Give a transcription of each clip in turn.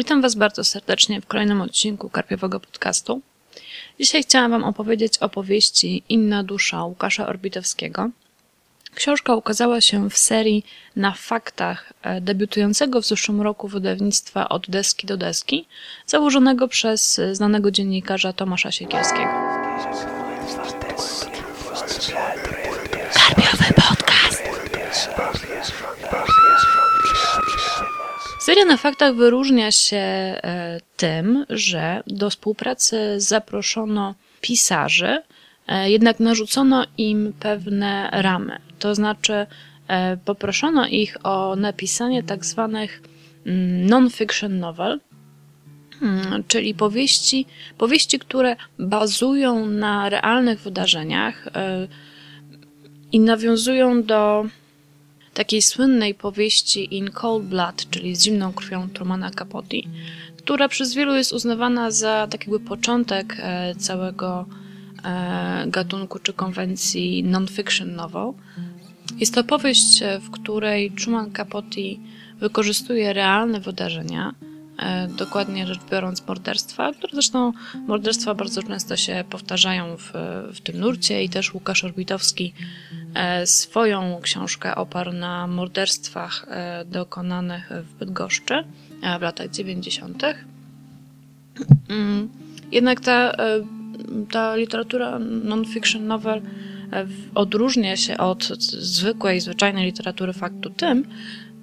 Witam Was bardzo serdecznie w kolejnym odcinku Karpiowego Podcastu. Dzisiaj chciałam Wam opowiedzieć o powieści Inna dusza Łukasza Orbitowskiego. Książka ukazała się w serii Na faktach e, debiutującego w zeszłym roku wydawnictwa Od deski do deski, założonego przez znanego dziennikarza Tomasza Siekierskiego. Karpiowy Podcast! Seria na faktach wyróżnia się e, tym, że do współpracy zaproszono pisarzy, e, jednak narzucono im pewne ramy. To znaczy, e, poproszono ich o napisanie tak zwanych mm, non-fiction novel, mm, czyli powieści, powieści, które bazują na realnych wydarzeniach i nawiązują do takiej słynnej powieści In Cold Blood, czyli z zimną krwią Trumana Capote, która przez wielu jest uznawana za tak jakby początek e, całego e, gatunku czy konwencji non-fiction novel. Jest to powieść, e, w której Truman Capote wykorzystuje realne wydarzenia, dokładnie rzecz biorąc morderstwa, które zresztą morderstwa bardzo często się powtarzają w, w tym nurcie i też Łukasz Orbitowski E, swoją książkę oparł na morderstwach e, dokonanych w Bydgoszczy e, w latach 90. Mm, jednak ta, ta literatura non-fiction novel odróżnia się od zwykłej, zwyczajnej literatury faktu tym,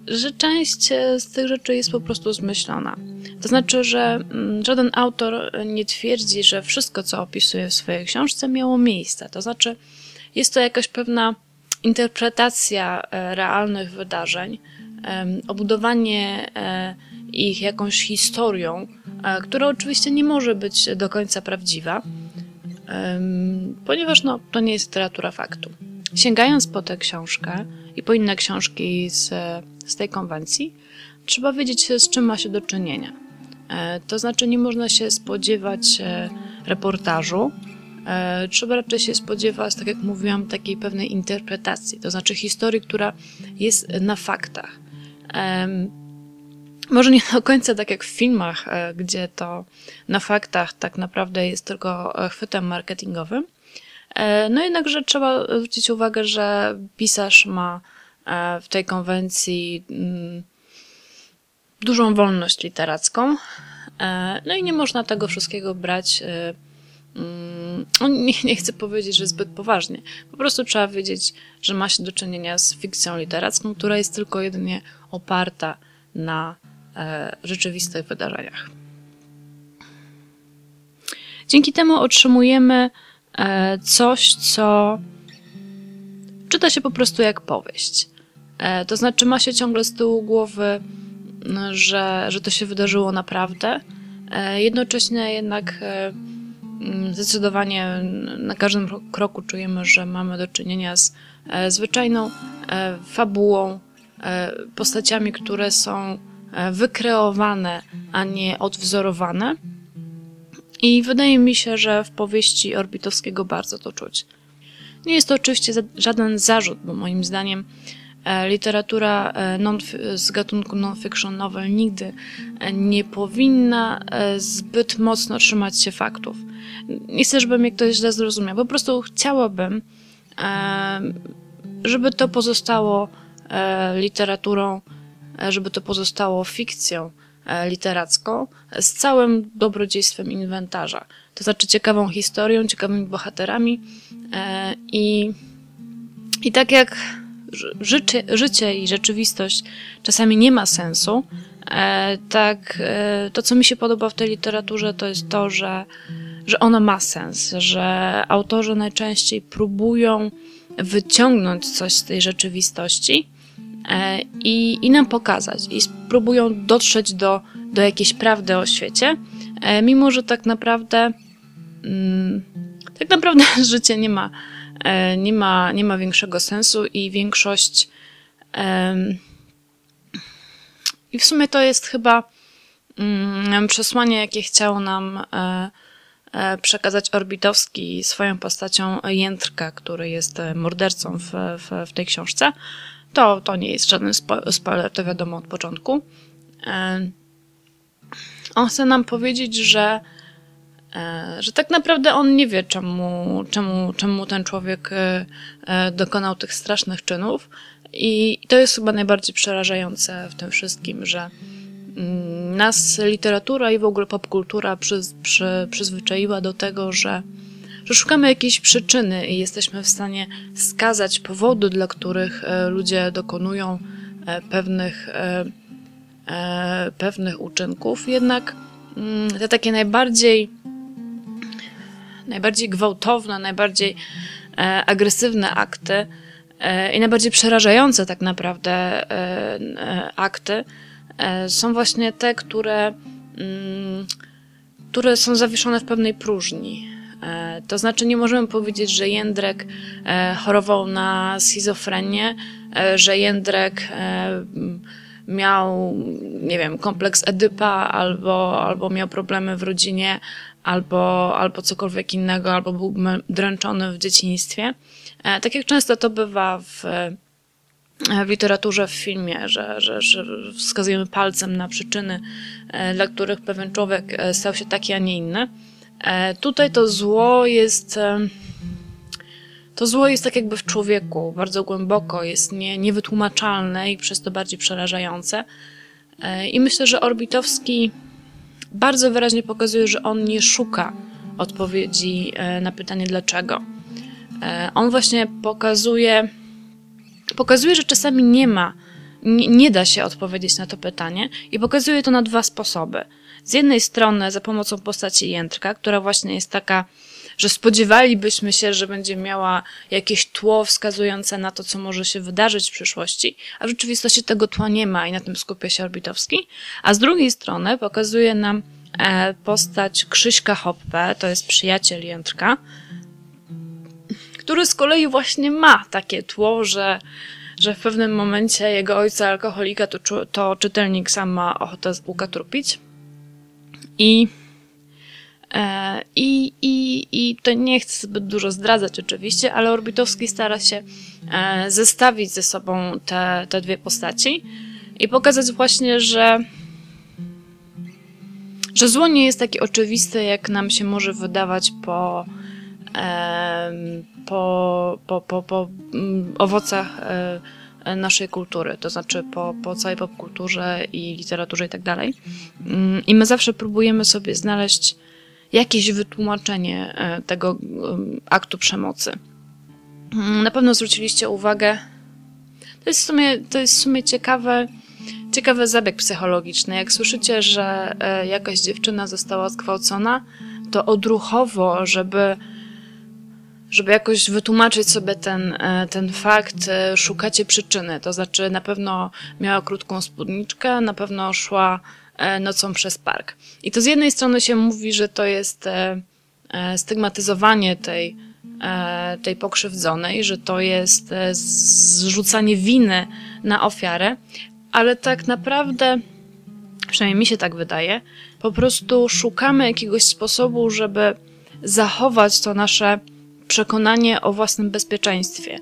że część z tych rzeczy jest po prostu zmyślona. To znaczy, że mm, żaden autor nie twierdzi, że wszystko, co opisuje w swojej książce, miało miejsce. To znaczy, jest to jakaś pewna interpretacja e, realnych wydarzeń, obudowanie e, ich jakąś historią, e, która oczywiście nie może być do końca prawdziwa, ponieważ no, to nie jest literatura faktu. Sięgając po tę książkę i po inne książki z, z tej konwencji, trzeba wiedzieć, z czym ma się do czynienia. To znaczy, nie można się spodziewać reportażu, E, trzeba raczej się spodziewać, tak jak mówiłam, takiej pewnej interpretacji, to znaczy historii, która jest na faktach. Może nie do końca tak jak w filmach, e, gdzie to na faktach tak naprawdę jest tylko e, chwytem marketingowym. No jednakże trzeba zwrócić uwagę, że pisarz ma w tej konwencji mm, dużą wolność literacką. No i nie można tego wszystkiego brać Mm, nie, nie chcę powiedzieć, że zbyt poważnie. Po prostu trzeba wiedzieć, że ma się do czynienia z fikcją literacką, która jest tylko jedynie oparta na e, rzeczywistych wydarzeniach. Dzięki temu otrzymujemy e, coś, co czyta się po prostu jak powieść. E, to znaczy, ma się ciągle z tyłu głowy, że, że to się wydarzyło naprawdę. E, jednocześnie jednak e, zdecydowanie na każdym kroku czujemy, że mamy do czynienia z e, zwyczajną e, fabułą, e, postaciami, które są wykreowane, a nie odwzorowane. I wydaje mi się, że w powieści Orbitowskiego bardzo to czuć. Nie jest to oczywiście żaden zarzut, bo moim zdaniem E, literatura e, z gatunku non-fiction novel nigdy e, nie powinna zbyt mocno trzymać się faktów. Nie chcę, żeby mnie ktoś źle zrozumiał. Po prostu chciałabym, żeby to pozostało literaturą, żeby to pozostało fikcją literacką z całym dobrodziejstwem inwentarza. To znaczy ciekawą historią, ciekawymi bohaterami i, i tak jak życie, życie i rzeczywistość czasami nie ma sensu, e, tak e, to, co mi się podoba w tej literaturze, to jest to, że, że ona ma sens, że autorzy najczęściej próbują wyciągnąć coś z tej rzeczywistości e, i, i nam pokazać, i spróbują dotrzeć do, do jakiejś prawdy o świecie, mimo że tak naprawdę mm, tak naprawdę życie nie ma E, nie ma, nie ma większego sensu i większość. I w sumie to jest chyba mm, przesłanie, jakie chciał nam e, e, przekazać Orbitowski swoją postacią Jędrka, który jest mordercą w, w, w tej książce. To, to nie jest żaden spoiler, to wiadomo od początku. on chce nam powiedzieć, że, e, że tak naprawdę on nie wie, czemu, czemu, czemu ten człowiek e, e, dokonał tych strasznych czynów. I to jest chyba najbardziej przerażające w tym wszystkim, że mm, nas literatura i w ogóle popkultura przy, przy, przyzwyczaiła do tego, że, że szukamy jakiejś przyczyny i jesteśmy w stanie skazać powody, dla których ludzie dokonują pewnych e, pewnych uczynków, jednak mm, te takie najbardziej najbardziej gwałtowne, najbardziej e, agresywne akty e, i najbardziej przerażające tak naprawdę e, e, akty e, są właśnie te, które, mm, które są zawieszone w pewnej próżni. To znaczy, nie możemy powiedzieć, że Jędrek chorował na schizofrenię, że Jędrek miał, nie wiem, kompleks Edypa, albo, albo miał problemy w rodzinie, albo, albo cokolwiek innego, albo był dręczony w dzieciństwie. E, tak jak często to bywa w, e, w literaturze, w filmie, że, że, że wskazujemy palcem na przyczyny, e, dla których pewien człowiek stał się taki, a nie inny. Tutaj to zło jest to zło jest tak jakby w człowieku, bardzo głęboko, jest nie, niewytłumaczalne i przez to bardziej przerażające. E, I myślę, że Orbitowski bardzo wyraźnie pokazuje, że on nie szuka odpowiedzi e, na pytanie dlaczego. E, on właśnie pokazuje, pokazuje, że czasami nie ma, nie, nie da się odpowiedzieć na to pytanie i pokazuje to na dwa sposoby. Z jednej strony za pomocą postaci Jędrka, która właśnie jest taka że spodziewalibyśmy się, że będzie miała jakieś tło wskazujące na to, co może się wydarzyć w przyszłości, a w rzeczywistości tego tła nie ma i na tym skupia się Orbitowski. A z drugiej strony pokazuje nam e, postać Krzyśka Hoppe, to jest przyjaciel Jędrka, który z kolei właśnie ma takie tło, że że w pewnym momencie jego ojca alkoholika to, to czytelnik sam ma ochotę ukatrupić. I E, I, i, I to nie chcę zbyt dużo zdradzać oczywiście, ale Orbitowski stara się e, zestawić ze sobą te, te dwie postaci i pokazać właśnie, że że zło nie jest takie oczywiste, jak nam się może wydawać po, po, po, po, po mm, owocach e, naszej kultury, to znaczy po, po całej popkulturze i literaturze i tak dalej. Mm, I my zawsze próbujemy sobie znaleźć jakieś wytłumaczenie e, tego aktu przemocy. Mm, na pewno zwróciliście uwagę, to jest w sumie, to jest w sumie ciekawe, ciekawy zabieg psychologiczny. Jak słyszycie, że e, jakaś dziewczyna została zgwałcona, to odruchowo, żeby żeby jakoś wytłumaczyć sobie ten, e, ten fakt, szukacie przyczyny. To znaczy, na pewno miała krótką spódniczkę, na pewno szła E, nocą przez park. I to z jednej strony się mówi, że to jest e, e, stygmatyzowanie tej, tej pokrzywdzonej, że to jest zrzucanie winy na ofiarę, ale tak naprawdę, przynajmniej mi się tak wydaje, po prostu szukamy jakiegoś sposobu, żeby zachować to nasze przekonanie o własnym bezpieczeństwie.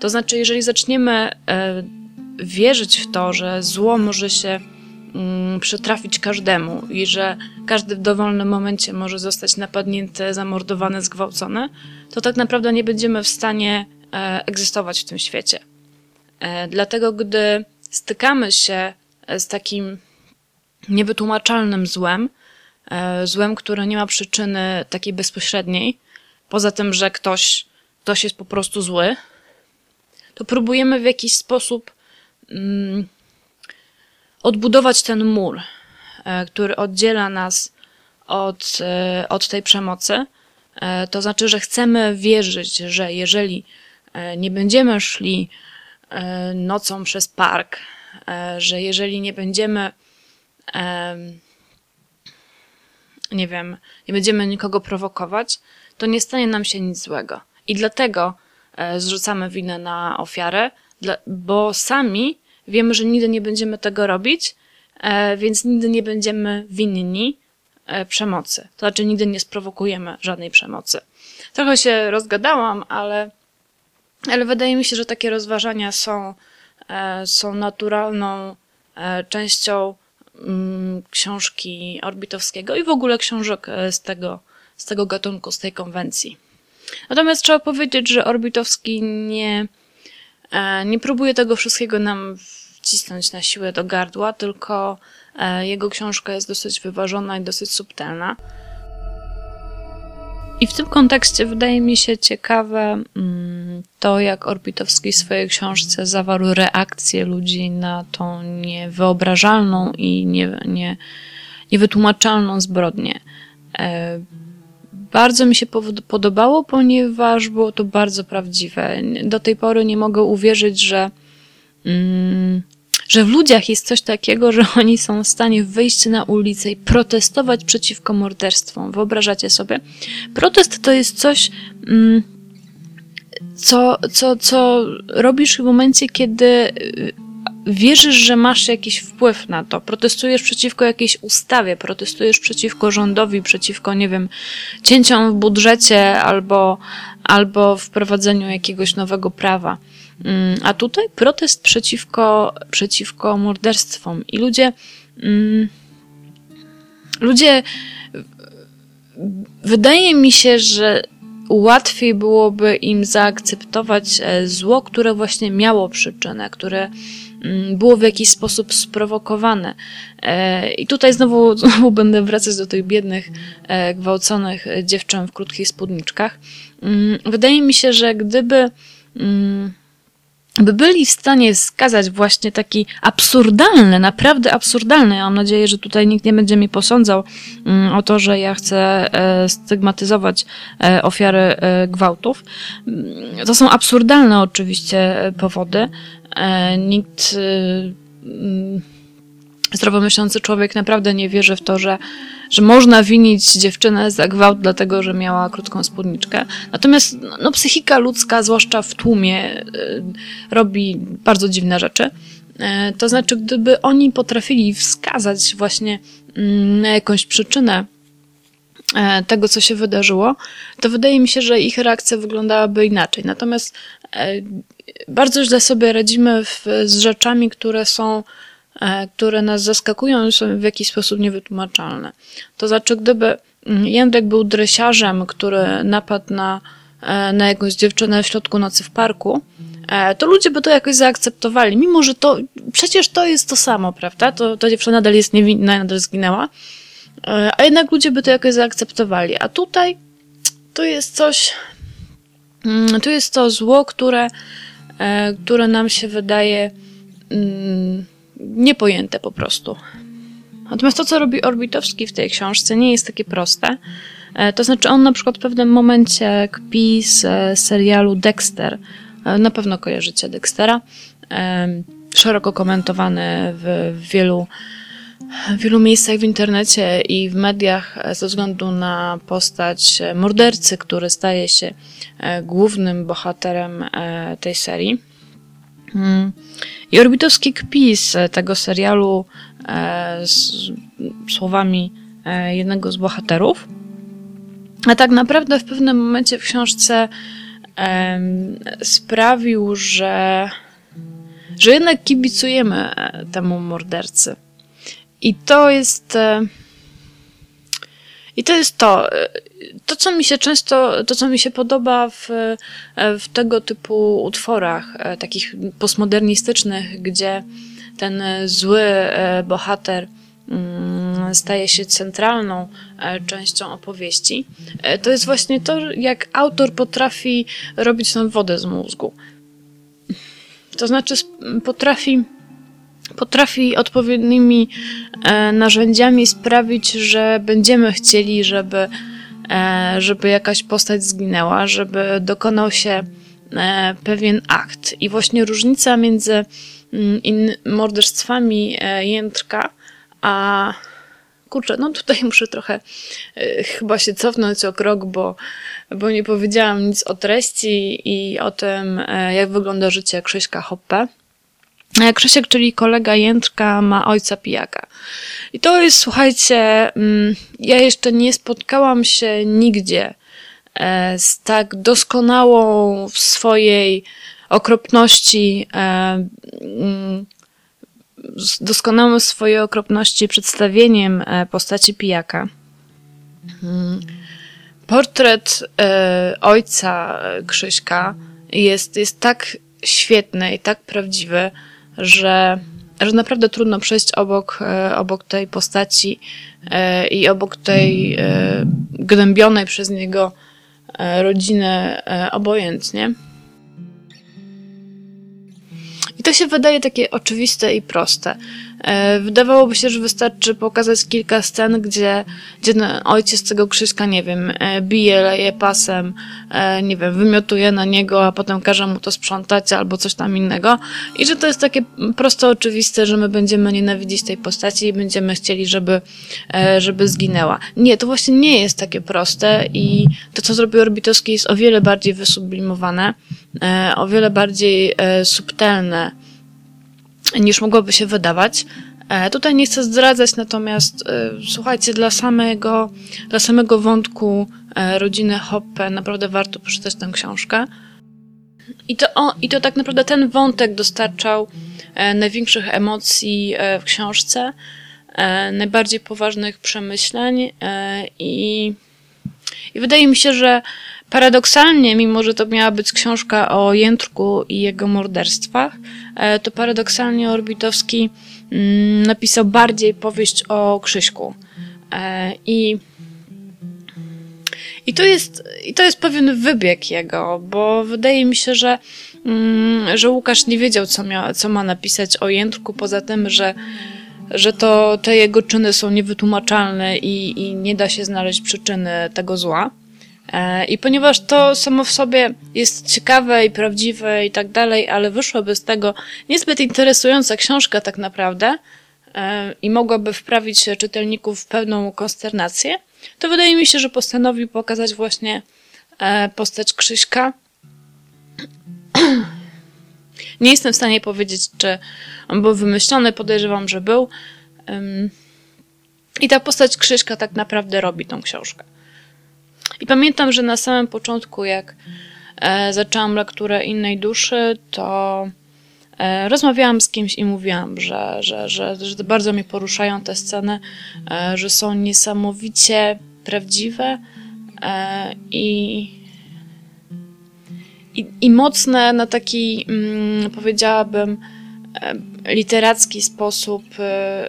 To znaczy, jeżeli zaczniemy wierzyć w to, że zło może się Mm, przytrafić każdemu i że każdy w dowolnym momencie może zostać napadnięty, zamordowany, zgwałcony, to tak naprawdę nie będziemy w stanie e, egzystować w tym świecie. E, dlatego, gdy stykamy się z takim niewytłumaczalnym złem, e, złem, które nie ma przyczyny takiej bezpośredniej, poza tym, że ktoś, ktoś jest po prostu zły, to próbujemy w jakiś sposób mm, odbudować ten mur, e, który oddziela nas od, e, od tej przemocy. E, to znaczy, że chcemy wierzyć, że jeżeli nie będziemy szli nocą przez park, że jeżeli nie będziemy, nie wiem, nie będziemy nikogo prowokować, to nie stanie nam się nic złego. I dlatego zrzucamy winę na ofiarę, bo sami Wiemy, że nigdy nie będziemy tego robić, e, więc nigdy nie będziemy winni e, przemocy. To znaczy, nigdy nie sprowokujemy żadnej przemocy. Trochę się rozgadałam, ale, ale wydaje mi się, że takie rozważania są, e, są naturalną częścią mm, książki Orbitowskiego i w ogóle książek z tego, z tego gatunku, z tej konwencji. Natomiast trzeba powiedzieć, że Orbitowski nie, nie próbuje tego wszystkiego nam wcisnąć na siłę do gardła, tylko jego książka jest dosyć wyważona i dosyć subtelna. I w tym kontekście wydaje mi się ciekawe mm, to, jak Orbitowski w swojej książce zawarł reakcję ludzi na tą niewyobrażalną i nie, nie, niewytłumaczalną zbrodnię. Bardzo mi się podobało, ponieważ było to bardzo prawdziwe. Do tej pory nie mogę uwierzyć, że mm, że w ludziach jest coś takiego, że oni są w stanie wyjść na ulicę i protestować przeciwko morderstwom. Wyobrażacie sobie? Protest to jest coś, mm, co, co, co robisz w momencie, kiedy y, wierzysz, że masz jakiś wpływ na to. Protestujesz przeciwko jakiejś ustawie, protestujesz przeciwko rządowi, przeciwko, nie wiem, cięciom w budżecie albo, albo wprowadzeniu jakiegoś nowego prawa. Mm, a tutaj protest przeciwko, przeciwko morderstwom. I ludzie, mm, ludzie, wydaje mi się, że łatwiej byłoby im zaakceptować e, zło, które właśnie miało przyczynę, które było w jakiś sposób sprowokowane. E, I tutaj znowu, znowu będę wracać do tych biednych, e, gwałconych dziewczyn w krótkich spódniczkach. Wydaje mi się, że gdyby by byli w stanie skazać właśnie taki absurdalny, naprawdę absurdalny, ja mam nadzieję, że tutaj nikt nie będzie mi posądzał mm, o to, że ja chcę e, stygmatyzować ofiary gwałtów. Mm, to są absurdalne oczywiście powody. Nikt mm, zdrowomyślący człowiek naprawdę nie wierzy w to, że, że można winić dziewczynę za gwałt, dlatego że miała krótką spódniczkę. Natomiast no, psychika ludzka, zwłaszcza w tłumie, y, robi bardzo dziwne rzeczy. Y, to znaczy, gdyby oni potrafili wskazać właśnie mm, na jakąś przyczynę y, tego, co się wydarzyło, to wydaje mi się, że ich reakcja wyglądałaby inaczej. Natomiast bardzo źle sobie radzimy w, z rzeczami, które są E, które nas zaskakują i są w jakiś sposób niewytłumaczalne. To znaczy, gdyby mm, Jędrek był dresiarzem, który napadł na, e, na jakąś dziewczynę w środku nocy w parku, e, to ludzie by to jakoś zaakceptowali, mimo że to przecież to jest to samo, prawda? To, ta dziewczyna nadal jest niewinna, nadal zginęła, a jednak ludzie by to jakoś zaakceptowali. A tutaj to jest coś, mm, to jest to zło, które, które nam się wydaje mm, niepojęte po prostu. Natomiast to, co robi Orbitowski w tej książce, nie jest takie proste. E, to znaczy, on na przykład w pewnym momencie kpi z e, serialu Dexter. E, na pewno kojarzycie Dextera. Szeroko komentowany w wielu, w wielu miejscach w internecie i w mediach ze względu na postać mordercy, który staje się głównym bohaterem tej serii. Hmm. I Orbitowski kpi z tego serialu e, z słowami e, jednego z bohaterów. A tak naprawdę w pewnym momencie w książce sprawił, że, że jednak kibicujemy e, temu mordercy. I to jest i to jest to. To, co mi się często, to, co mi się podoba w, w tego typu utworach, e, takich postmodernistycznych, gdzie ten zły e, bohater mm, staje się centralną e, częścią opowieści, to jest właśnie to, jak autor potrafi robić nam wodę z mózgu. To znaczy, potrafi potrafi odpowiednimi e, narzędziami sprawić, że będziemy chcieli, żeby, e, żeby jakaś postać zginęła, żeby dokonał się e, pewien akt. I właśnie różnica między mm, in, morderstwami Jędrka a kurczę, no tutaj muszę trochę chyba się cofnąć o krok, bo, bo nie powiedziałam nic o treści i o tym, jak wygląda życie Krzyśka Hoppe. Krzysiek, czyli kolega Jędrka, ma ojca pijaka. I to jest, słuchajcie, mm, ja jeszcze nie spotkałam się nigdzie e, z tak doskonałą w swojej okropności e, mm, z doskonałym w swojej okropności przedstawieniem e, postaci pijaka. Portret e, ojca Krzyśka jest, jest tak świetny i tak prawdziwy, że, że naprawdę trudno przejść obok, e, obok tej postaci e, i obok tej e, gnębionej przez niego rodziny obojętnie. I to się wydaje takie oczywiste i proste. E, wydawałoby się, że wystarczy pokazać kilka scen, gdzie, gdzie ojciec tego Krzyśka, nie wiem, e, bije, leje pasem, e, nie wiem, wymiotuje na niego, a potem każe mu to sprzątać albo coś tam innego. I że to jest takie prosto oczywiste, że my będziemy nienawidzić tej postaci i będziemy chcieli, żeby, żeby zginęła. Nie, to właśnie nie jest takie proste i to, co zrobił Orbitowski jest o wiele bardziej wysublimowane, o wiele bardziej subtelne niż mogłoby się wydawać. E, tutaj nie chcę zdradzać, natomiast e, słuchajcie, dla samego, dla samego wątku e, rodziny Hoppe naprawdę warto przeczytać tę książkę. I to, I to tak naprawdę ten wątek dostarczał największych emocji w książce, najbardziej poważnych przemyśleń i, i wydaje mi się, że Paradoksalnie, mimo że to miała być książka o Jędrku i jego morderstwach, e, to paradoksalnie Orbitowski mm, napisał bardziej powieść o Krzyśku. E, I, i, to jest, I to jest pewien wybieg jego, bo wydaje mi się, że, mm, że Łukasz nie wiedział, co, miał, co ma napisać o Jędrku, poza tym, że że to te jego czyny są niewytłumaczalne i, i nie da się znaleźć przyczyny tego zła. E, I ponieważ to samo w sobie jest ciekawe i prawdziwe i tak dalej, ale wyszłaby z tego niezbyt interesująca książka tak naprawdę e, i mogłaby wprawić czytelników w pewną konsternację, to wydaje mi się, że postanowił pokazać właśnie e, postać Krzyśka. Nie jestem w stanie powiedzieć, czy on był wymyślony, podejrzewam, że był. I ta postać Krzyśka tak naprawdę robi tą książkę. I pamiętam, że na samym początku, jak e, zaczęłam lekturę innej duszy, to e, rozmawiałam z kimś i mówiłam, że, że, że, że bardzo mnie poruszają te sceny, e, że są niesamowicie prawdziwe i, i, i mocne na taki, mm, powiedziałabym, literacki sposób. E,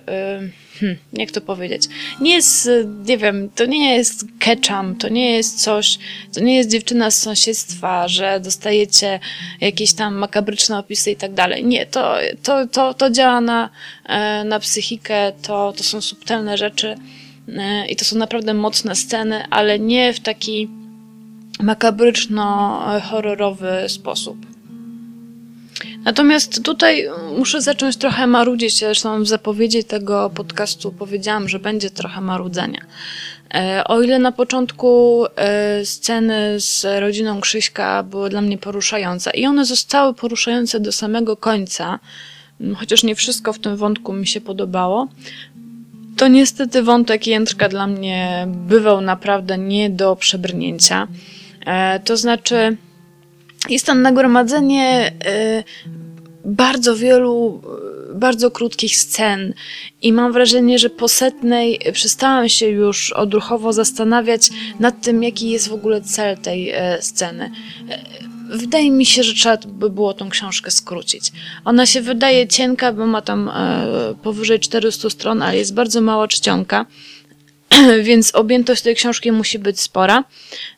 hmm, jak to powiedzieć, nie jest, nie wiem, to nie jest ketchum, to nie jest coś, to nie jest dziewczyna z sąsiedztwa, że dostajecie jakieś tam makabryczne opisy i tak dalej. Nie, to, to, to, to działa na, e, na psychikę, to, to są subtelne rzeczy e, i to są naprawdę mocne sceny, ale nie w taki makabryczno-horrorowy sposób. Natomiast tutaj muszę zacząć trochę marudzić. Zresztą w zapowiedzi tego podcastu powiedziałam, że będzie trochę marudzenia. E, o ile na początku e, sceny z rodziną Krzyśka były dla mnie poruszające i one zostały poruszające do samego końca, chociaż nie wszystko w tym wątku mi się podobało, to niestety wątek Jędrka dla mnie bywał naprawdę nie do przebrnięcia. E, to znaczy, jest tam nagromadzenie y, bardzo wielu, bardzo krótkich scen i mam wrażenie, że po setnej przestałam się już odruchowo zastanawiać nad tym, jaki jest w ogóle cel tej e, sceny. E, wydaje mi się, że trzeba by było tą książkę skrócić. Ona się wydaje cienka, bo ma tam e, powyżej 400 stron, ale jest bardzo mała czcionka. więc objętość tej książki musi być spora.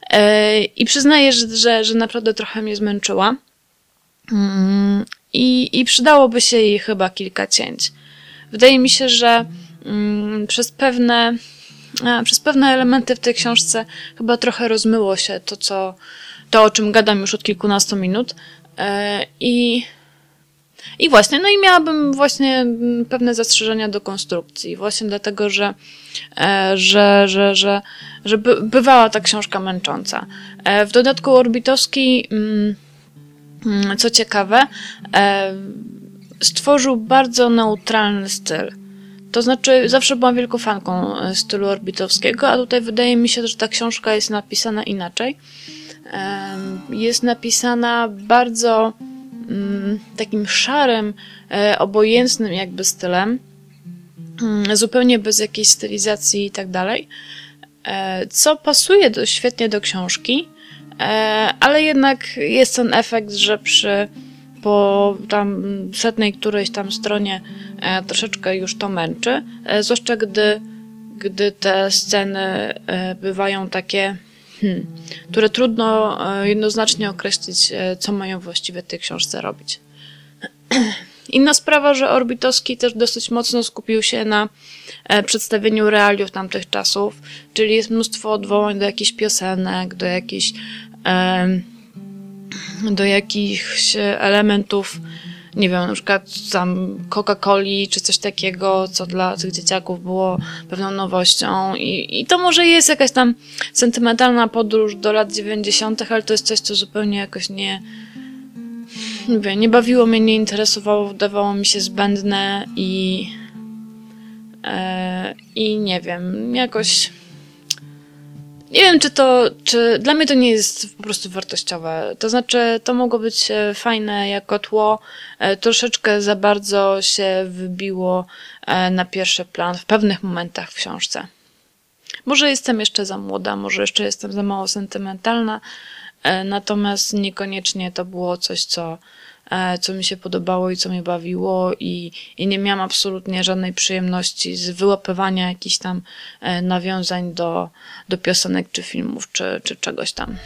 E, I przyznaję, że, że, że naprawdę trochę mnie zmęczyła. Mm, I, I przydałoby się jej chyba kilka cięć. Wydaje mi się, że mm, przez pewne, przez pewne elementy w tej książce chyba trochę rozmyło się to, co, to o czym gadam już od kilkunastu minut. E, I i właśnie, no i miałabym właśnie pewne zastrzeżenia do konstrukcji, właśnie dlatego, że, e, że, że, że, że bywała ta książka męcząca. E, w dodatku Orbitowski, mm, mm, co ciekawe, e, stworzył bardzo neutralny styl. To znaczy, zawsze byłam wielką fanką stylu orbitowskiego, a tutaj wydaje mi się, że ta książka jest napisana inaczej. Jest napisana bardzo takim szarym, e, obojętnym jakby stylem, mm, zupełnie bez jakiejś stylizacji i tak dalej, e, co pasuje do, świetnie do książki, e, ale jednak jest ten efekt, że przy po tam setnej którejś tam stronie troszeczkę już to męczy, zwłaszcza gdy, gdy te sceny bywają takie, hmm, które trudno e, jednoznacznie określić, e, co mają właściwie w tej książce robić. Inna sprawa, że Orbitowski też dosyć mocno skupił się na e, przedstawieniu realiów tamtych czasów, czyli jest mnóstwo odwołań do jakichś piosenek, do jakichś do jakichś elementów, nie wiem, na przykład tam Coca-Coli czy coś takiego, co dla tych dzieciaków było pewną nowością. I, I to może jest jakaś tam sentymentalna podróż do lat 90., ale to jest coś, co zupełnie jakoś nie. Nie wiem, nie bawiło mnie, nie interesowało, wydawało mi się zbędne i. E, I nie wiem, jakoś. Nie wiem, czy to, czy dla mnie to nie jest po prostu wartościowe. To znaczy, to mogło być e, fajne jako tło, e, troszeczkę za bardzo się wybiło e, na pierwszy plan w pewnych momentach w książce. Może jestem jeszcze za młoda, może jeszcze jestem za mało sentymentalna, natomiast niekoniecznie to było coś, co, e, co mi się podobało i co mnie bawiło, i, i nie miałam absolutnie żadnej przyjemności z wyłapywania jakichś tam e, nawiązań do, do piosenek czy filmów, czy, czy czegoś tam.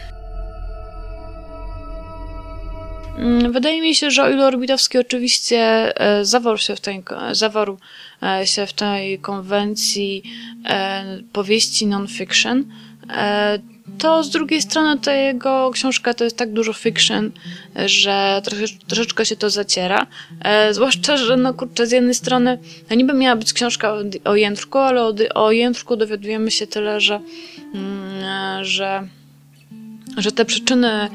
Mm, Wydaje mi się, że o ile Orbitowski oczywiście e, zawarł się w tej, zawarł e, się w tej konwencji e, powieści non-fiction, e, to z drugiej strony ta jego książka to jest tak dużo fiction, że trosze, troszeczkę się to zaciera. E, zwłaszcza, że no kurczę, z jednej strony to niby miała być książka o, o Jędrku, ale o, o Jędrku dowiadujemy się tyle, że, mm, e, że że te przyczyny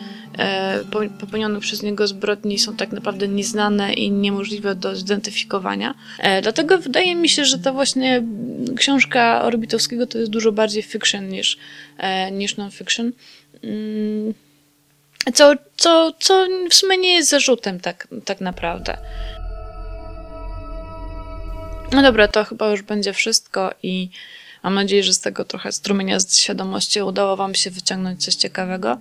popełnionych przez niego zbrodni są tak naprawdę nieznane i niemożliwe do zidentyfikowania. E, Dlatego wydaje mi się, że ta właśnie książka Orbitowskiego to jest dużo bardziej fiction niż, e, niż non-fiction. Mm, Co, co, co w sumie nie jest zarzutem tak, tak naprawdę. No dobra, to chyba już będzie wszystko i mam nadzieję, że z tego trochę strumienia z świadomości udało Wam się wyciągnąć coś ciekawego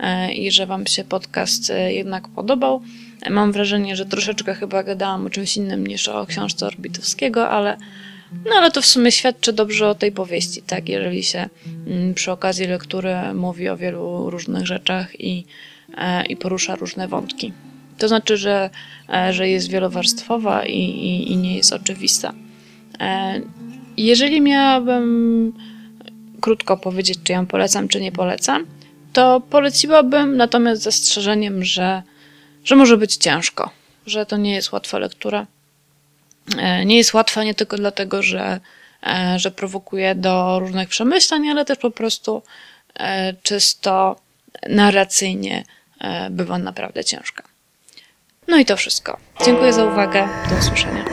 e, i że Wam się podcast e, jednak podobał. Mam wrażenie, że troszeczkę chyba gadałam o czymś innym niż o książce Orbitowskiego, ale no ale to w sumie świadczy dobrze o tej powieści, tak? Jeżeli się mm, przy okazji lektury mówi o wielu różnych rzeczach i, e, i porusza różne wątki. To znaczy, że, że jest wielowarstwowa i, i, i nie jest oczywista. Jeżeli miałabym krótko powiedzieć, czy ją polecam, czy nie polecam, to poleciłabym natomiast z zastrzeżeniem, że, że może być ciężko, że to nie jest łatwa lektura. E, Nie jest łatwa nie tylko dlatego, że, e, że prowokuje do różnych przemyśleń, ale też po prostu e, czysto narracyjnie bywa naprawdę ciężka. No i to wszystko. Dziękuję za uwagę. Do usłyszenia.